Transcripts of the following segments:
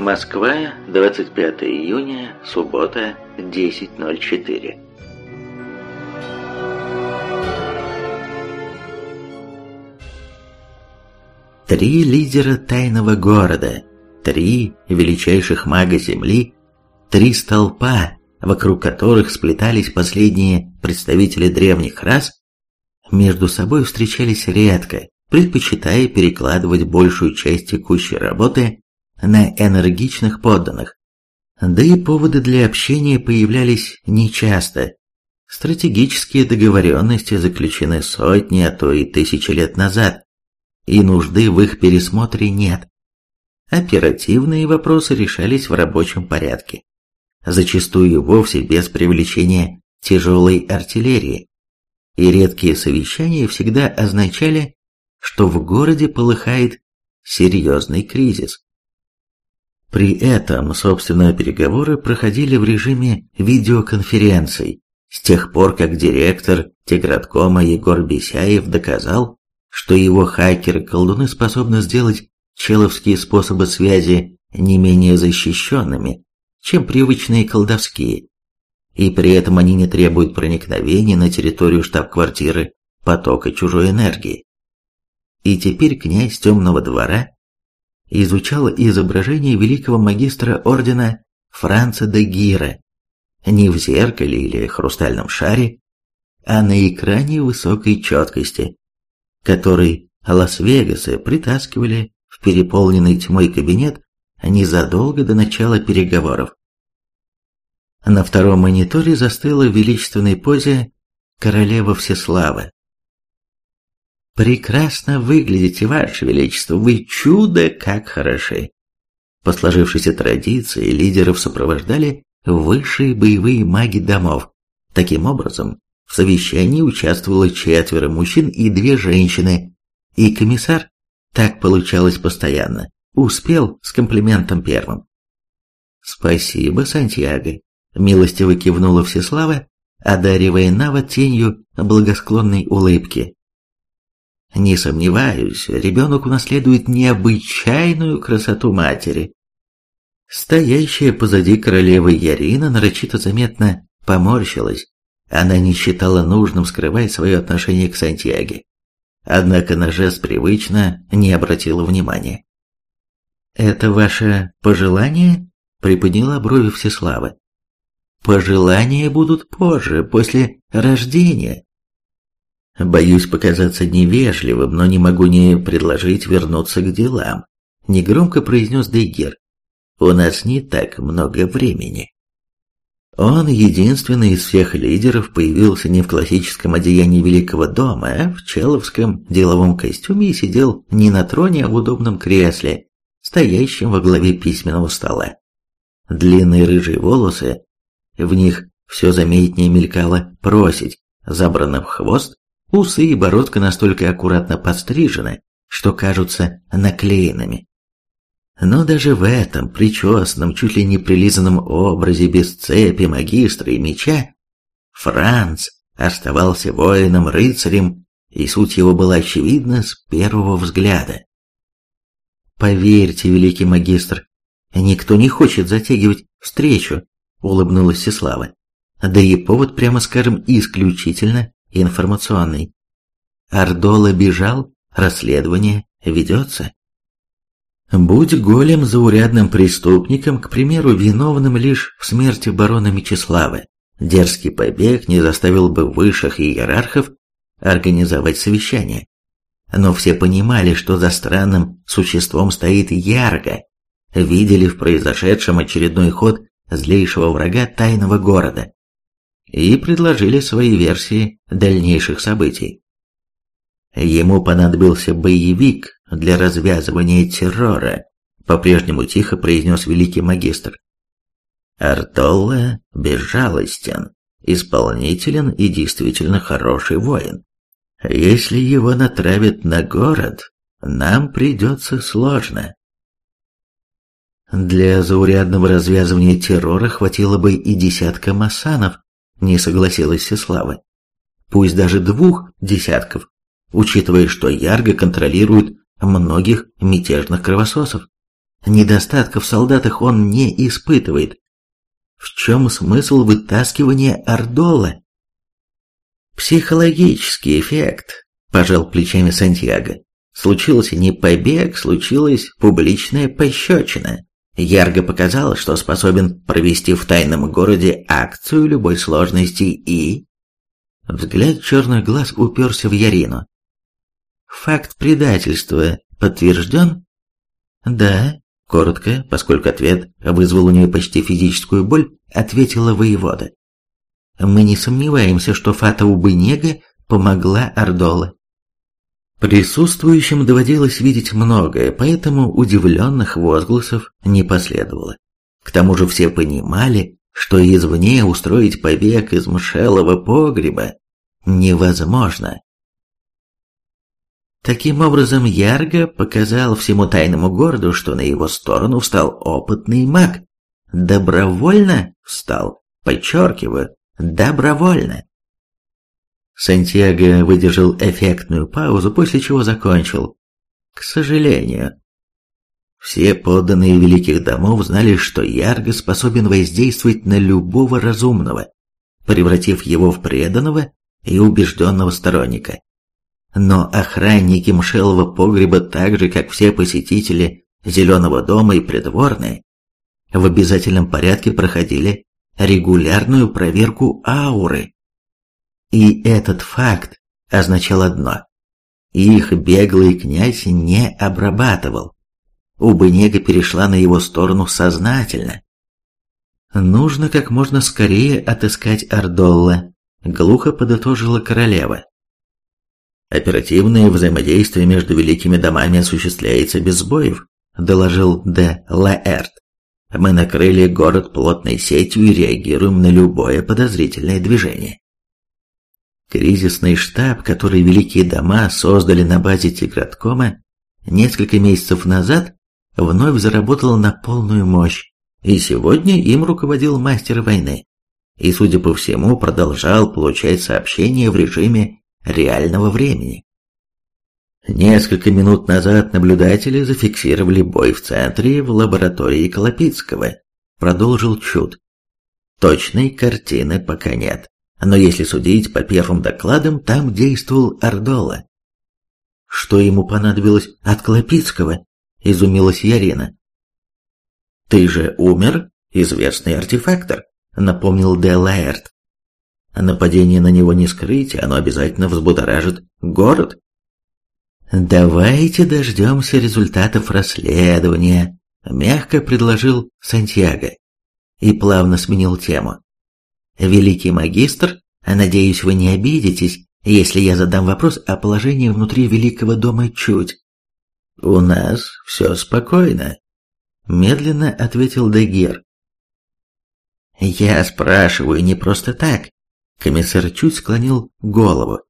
Москва, 25 июня, суббота, 10.04. Три лидера тайного города, три величайших мага Земли, три столпа, вокруг которых сплетались последние представители древних рас, между собой встречались редко, предпочитая перекладывать большую часть текущей работы на энергичных подданных. Да и поводы для общения появлялись нечасто. Стратегические договоренности заключены сотни, а то и тысячи лет назад, и нужды в их пересмотре нет. Оперативные вопросы решались в рабочем порядке, зачастую вовсе без привлечения тяжелой артиллерии, и редкие совещания всегда означали, что в городе полыхает серьезный кризис. При этом, собственно, переговоры проходили в режиме видеоконференций, с тех пор, как директор Тиграткома Егор Бесяев доказал, что его хакеры-колдуны способны сделать человские способы связи не менее защищенными, чем привычные колдовские, и при этом они не требуют проникновения на территорию штаб-квартиры потока чужой энергии. И теперь князь Темного двора изучал изображение великого магистра ордена Франца де Гира не в зеркале или хрустальном шаре, а на экране высокой четкости, который Лас-Вегасы притаскивали в переполненный тьмой кабинет незадолго до начала переговоров. На втором мониторе застыла в величественной позе королева Всеслава. «Прекрасно выглядите, Ваше Величество, вы чудо как хороши!» По сложившейся традиции лидеров сопровождали высшие боевые маги домов. Таким образом, в совещании участвовало четверо мужчин и две женщины, и комиссар, так получалось постоянно, успел с комплиментом первым. «Спасибо, Сантьяго», — милостиво кивнула Всеслава, одаривая Нава тенью благосклонной улыбки. Не сомневаюсь, ребенок унаследует необычайную красоту матери. Стоящая позади королевы Ярина нарочито заметно поморщилась. Она не считала нужным скрывать свое отношение к Сантьяге. Однако на жест привычно не обратила внимания. «Это ваше пожелание?» — приподняла брови Всеслава. «Пожелания будут позже, после рождения», Боюсь показаться невежливым, но не могу не предложить вернуться к делам. Негромко произнес Дейгер. У нас не так много времени. Он, единственный из всех лидеров, появился не в классическом одеянии Великого дома, а в человском деловом костюме и сидел не на троне, а в удобном кресле, стоящем во главе письменного стола. Длинные рыжие волосы, в них все заметнее мелькало просить, забрано хвост, Усы и бородка настолько аккуратно подстрижены, что кажутся наклеенными. Но даже в этом причесанном, чуть ли не прилизанном образе без цепи, магистра и меча, Франц оставался воином-рыцарем, и суть его была очевидна с первого взгляда. «Поверьте, великий магистр, никто не хочет затягивать встречу», — улыбнулась Сеслава. «Да и повод, прямо скажем, исключительно информационный. Ардола бежал, расследование ведется. Будь голем заурядным преступником, к примеру, виновным лишь в смерти барона Мечислава, дерзкий побег не заставил бы высших иерархов организовать совещание. Но все понимали, что за странным существом стоит Ярго, видели в произошедшем очередной ход злейшего врага тайного города и предложили свои версии дальнейших событий. Ему понадобился боевик для развязывания террора, по-прежнему тихо произнес великий магистр. Артолла безжалостен, исполнителен и действительно хороший воин. Если его натравят на город, нам придется сложно. Для заурядного развязывания террора хватило бы и десятка масанов, не согласилась Сеслава. Пусть даже двух десятков, учитывая, что Ярго контролирует многих мятежных кровососов. недостатка в солдатах он не испытывает. В чем смысл вытаскивания Ордола? Психологический эффект, пожал плечами Сантьяго. Случился не побег, случилась публичная пощечина. Ярго показал, что способен провести в тайном городе акцию любой сложности и... Взгляд черных глаз уперся в Ярину. «Факт предательства подтвержден?» «Да», — коротко, поскольку ответ вызвал у нее почти физическую боль, ответила воевода. «Мы не сомневаемся, что Фата Убынега помогла Ордола. Присутствующим доводилось видеть многое, поэтому удивленных возгласов не последовало. К тому же все понимали, что извне устроить побег из мшелого погреба невозможно. Таким образом, Ярго показал всему тайному городу, что на его сторону встал опытный маг. Добровольно встал, подчеркиваю, добровольно. Сантьяго выдержал эффектную паузу, после чего закончил. К сожалению. Все подданные великих домов знали, что Ярго способен воздействовать на любого разумного, превратив его в преданного и убежденного сторонника. Но охранники Мшелова погреба, так же как все посетители Зеленого дома и придворные, в обязательном порядке проходили регулярную проверку ауры. И этот факт означал одно. Их беглый князь не обрабатывал. Убынега перешла на его сторону сознательно. «Нужно как можно скорее отыскать Ордолла», — глухо подытожила королева. «Оперативное взаимодействие между великими домами осуществляется без сбоев», — доложил де Лаэрт. «Мы накрыли город плотной сетью и реагируем на любое подозрительное движение. Кризисный штаб, который Великие Дома создали на базе Тиграткома несколько месяцев назад, вновь заработал на полную мощь, и сегодня им руководил мастер войны. И, судя по всему, продолжал получать сообщения в режиме реального времени. Несколько минут назад наблюдатели зафиксировали бой в центре в лаборатории Колопицкого, продолжил Чуд. Точной картины пока нет. Но если судить по первым докладам, там действовал Ордола. Что ему понадобилось от Клопицкого? Изумилась Ярина. Ты же умер, известный артефактор, напомнил Де Лаэрт. Нападение на него не скрыть, оно обязательно взбудоражит город. «Давайте дождемся результатов расследования», — мягко предложил Сантьяго и плавно сменил тему. Великий магистр, надеюсь, вы не обидитесь, если я задам вопрос о положении внутри Великого дома Чуть. У нас все спокойно, медленно ответил Дегер. Я спрашиваю не просто так. Комиссар чуть склонил голову.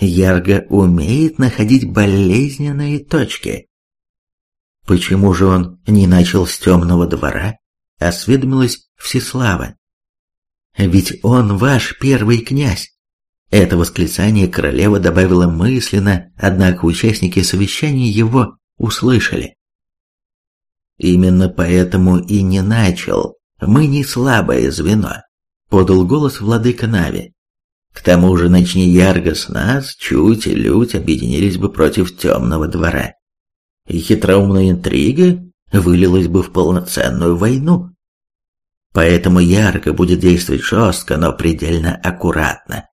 Ярго умеет находить болезненные точки. Почему же он не начал с темного двора? Осведомилась Всеслава. Ведь он ваш первый князь. Это восклицание королева добавила мысленно, однако участники совещания его услышали. Именно поэтому и не начал. Мы не слабое звено, подал голос владыка Нави. К тому же, начни ярго с нас, чуть и лють объединились бы против темного двора. И хитроумная интрига вылилась бы в полноценную войну. Поэтому ярко будет действовать жестко, но предельно аккуратно.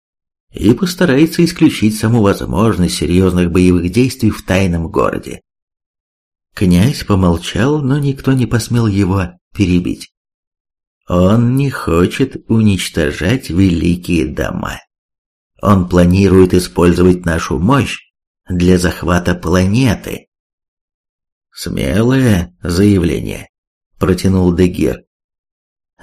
И постарается исключить саму возможность серьезных боевых действий в тайном городе. Князь помолчал, но никто не посмел его перебить. Он не хочет уничтожать великие дома. Он планирует использовать нашу мощь для захвата планеты. Смелое заявление, протянул Дегир.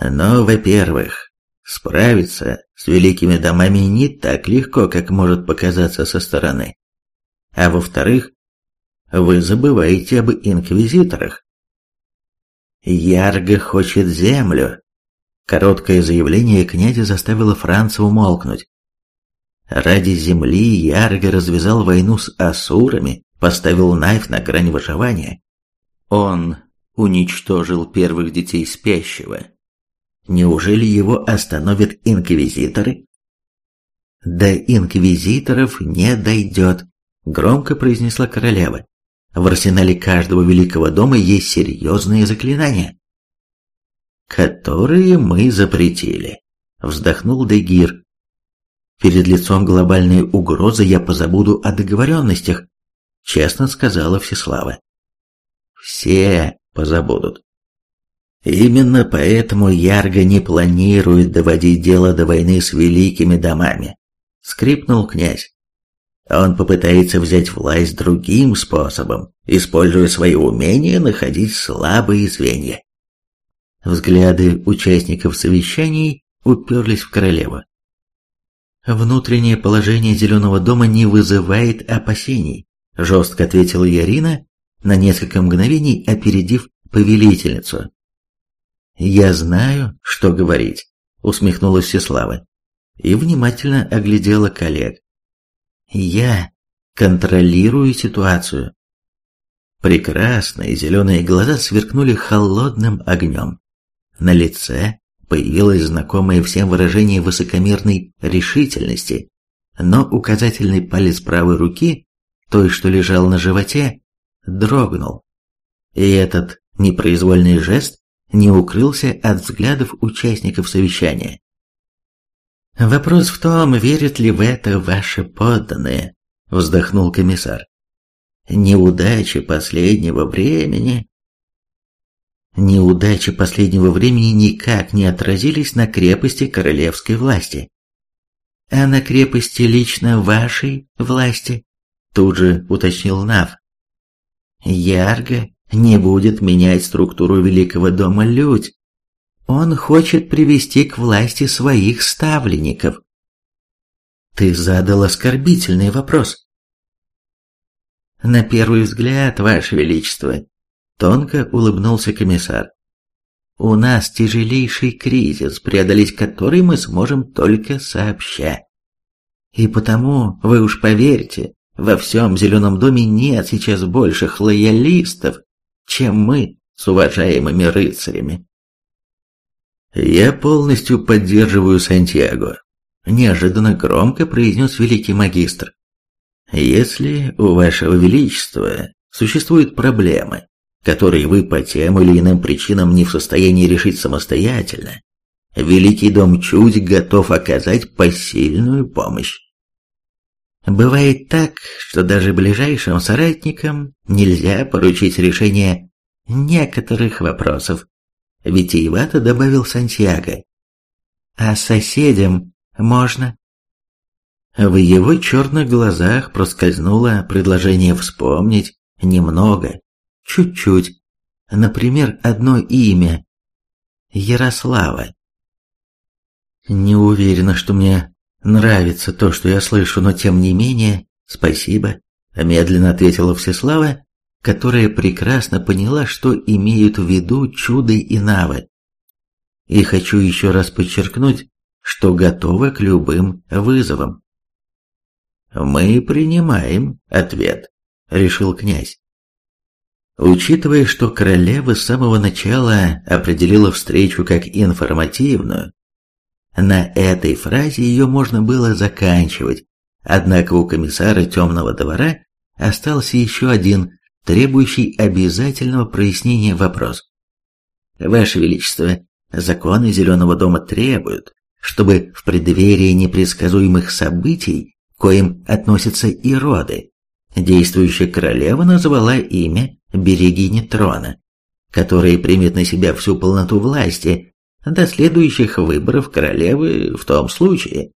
Но, во-первых, справиться с великими домами не так легко, как может показаться со стороны. А во-вторых, вы забываете об инквизиторах. Ярго хочет землю. Короткое заявление князя заставило Франца умолкнуть. Ради земли Ярго развязал войну с асурами, поставил Найф на грань выживания. Он уничтожил первых детей спящего. Неужели его остановят инквизиторы? До инквизиторов не дойдет, громко произнесла королева. В арсенале каждого великого дома есть серьезные заклинания, которые мы запретили, вздохнул Дегир. Перед лицом глобальной угрозы я позабуду о договоренностях, честно сказала Всеслава. Все позабудут. Именно поэтому Ярго не планирует доводить дело до войны с великими домами, скрипнул князь. Он попытается взять власть другим способом, используя свои умения находить слабые звенья. Взгляды участников совещаний уперлись в королеву. «Внутреннее положение Зеленого дома не вызывает опасений», жестко ответила Ярина, на несколько мгновений опередив повелительницу. «Я знаю, что говорить», — усмехнулась Всеслава и внимательно оглядела коллег. «Я контролирую ситуацию». Прекрасные зеленые глаза сверкнули холодным огнем. На лице появилось знакомое всем выражение высокомерной решительности, но указательный палец правой руки, той, что лежал на животе, дрогнул. И этот непроизвольный жест не укрылся от взглядов участников совещания. «Вопрос в том, верят ли в это ваши подданные», — вздохнул комиссар. «Неудачи последнего времени...» Неудачи последнего времени никак не отразились на крепости королевской власти. «А на крепости лично вашей власти?» Тут же уточнил Нав. Ярго не будет менять структуру Великого дома Людь. Он хочет привести к власти своих ставленников. Ты задал оскорбительный вопрос. На первый взгляд, Ваше Величество, тонко улыбнулся комиссар. У нас тяжелейший кризис, преодолеть который мы сможем только сообща. И потому, вы уж поверьте, во всем Зеленом доме нет сейчас больших лоялистов, чем мы с уважаемыми рыцарями. «Я полностью поддерживаю Сантьяго», – неожиданно громко произнес великий магистр. «Если у вашего величества существуют проблемы, которые вы по тем или иным причинам не в состоянии решить самостоятельно, Великий дом чуть готов оказать посильную помощь. Бывает так, что даже ближайшим соратникам нельзя поручить решение некоторых вопросов. Витиевато добавил Сантьяго. А соседям можно. В его черных глазах проскользнуло предложение вспомнить немного, чуть-чуть, например, одно имя – Ярослава. Не уверена, что мне Нравится то, что я слышу, но тем не менее, спасибо, медленно ответила Всеслава, которая прекрасно поняла, что имеют в виду чуды и навы. И хочу еще раз подчеркнуть, что готова к любым вызовам. «Мы принимаем ответ», — решил князь. Учитывая, что королева с самого начала определила встречу как информативную, на этой фразе ее можно было заканчивать, однако у комиссара темного двора остался еще один, требующий обязательного прояснения вопрос. Ваше Величество, законы Зеленого дома требуют, чтобы в преддверии непредсказуемых событий, коим относятся и роды, действующая королева назвала имя берегини трона, которая примет на себя всю полноту власти до следующих выборов королевы в том случае.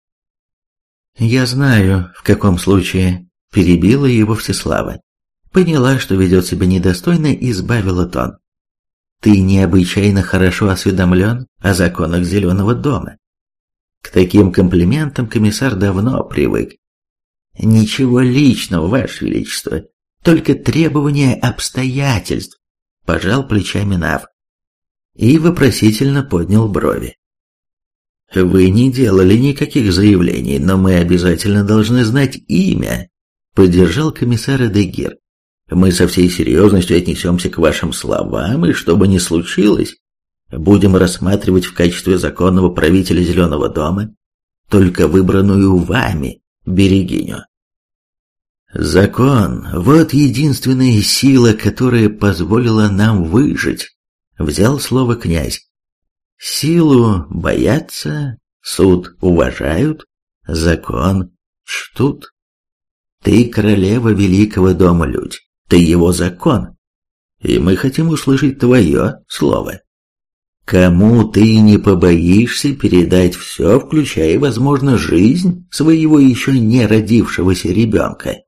Я знаю, в каком случае, перебила его Всеслава. Поняла, что ведет себя недостойно и избавила тон. Ты необычайно хорошо осведомлен о законах Зеленого дома. К таким комплиментам комиссар давно привык. Ничего личного, Ваше Величество, только требования обстоятельств, пожал плечами Нав и вопросительно поднял брови. «Вы не делали никаких заявлений, но мы обязательно должны знать имя», — поддержал комиссара Дегир. мы со всей серьезностью отнесемся к вашим словам, и что бы ни случилось, будем рассматривать в качестве законного правителя Зеленого дома только выбранную вами берегиню. Закон – вот единственная сила, которая позволила нам выжить, взял слово князь. Силу боятся, суд уважают, закон чтут. Ты королева великого дома людь, ты его закон, и мы хотим услышать твое слово. Кому ты не побоишься передать все, включая, возможно, жизнь своего еще не родившегося ребенка?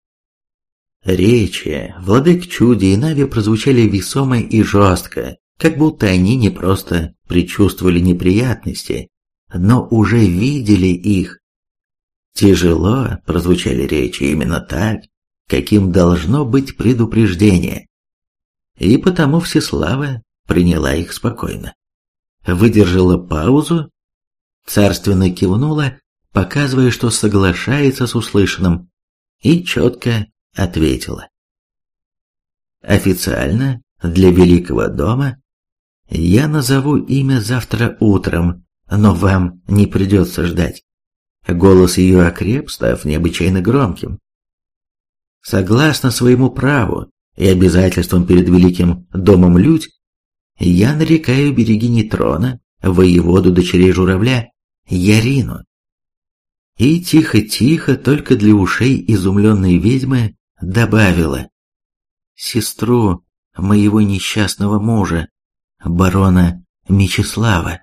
Речи владык Чуди и Нави прозвучали весомо и жестко, как будто они не просто предчувствовали неприятности, но уже видели их. Тяжело прозвучали речи именно так, каким должно быть предупреждение. И потому Всеслава приняла их спокойно выдержала паузу, царственно кивнула, показывая, что соглашается с услышанным, и четко ответила. Официально для Великого дома я назову имя завтра утром, но вам не придется ждать. Голос ее окреп, став необычайно громким. Согласно своему праву и обязательствам перед Великим домом Людь, я нарекаю берегини трона, воеводу дочерей журавля, Ярину. И тихо-тихо, только для ушей изумленной ведьмы, добавила. Сестру моего несчастного мужа, барона Мечислава.